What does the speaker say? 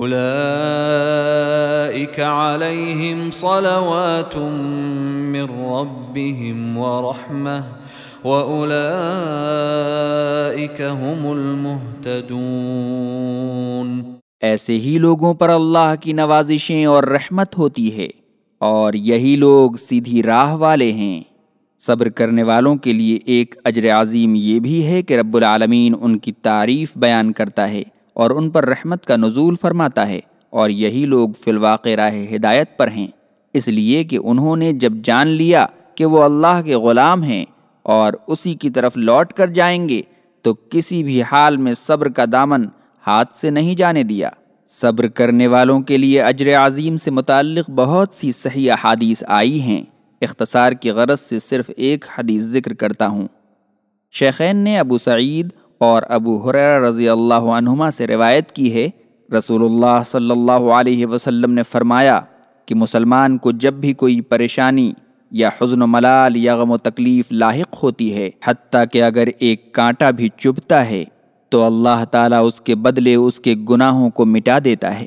أولئك عليهم صلوات من ربهم ورحمة، وأولئك هم المهتدون۔ ایسے ہی لوگوں پر اللہ کی نوازشیں اور رحمت ہوتی ہے، اور یہی لوگ سیدھی راہ والے ہیں۔ صبر کرنے والوں کے لیے ایک اجر عظیم یہ بھی ہے کہ رب العالمین ان کی تعریف بیان کرتا ہے۔ اور ان پر رحمت کا نزول فرماتا ہے اور یہی لوگ فی الواقع راہ ہدایت پر ہیں۔ اس لیے کہ انہوں نے جب جان لیا کہ وہ اللہ کے غلام ہیں اور اسی کی طرف لوٹ کر جائیں گے، تو کسی بھی حال میں صبر کا دامن ہاتھ سے نہیں جانے دیا۔ صبر کرنے والوں کے لیے اجر عظیم سے متعلق بہت سی صحیح احادیث آئی ہیں۔ اختصار کی غرض سے صرف ایک حدیث ذکر کرتا ہوں۔ شیخین نے ابو سعید اور ابو حریر رضی اللہ عنہما سے روایت کی ہے، رسول اللہ صلی اللہ علیہ وسلم نے فرمایا کہ مسلمان کو جب بھی کوئی پریشانی یا حزن و ملال یا غم و تکلیف لاحق ہوتی ہے، حتیٰ کہ اگر ایک کانٹا بھی چبھتا ہے تو اللہ تعالیٰ اس کے بدلے اس کے گناہوں کو مٹا دیتا ہے۔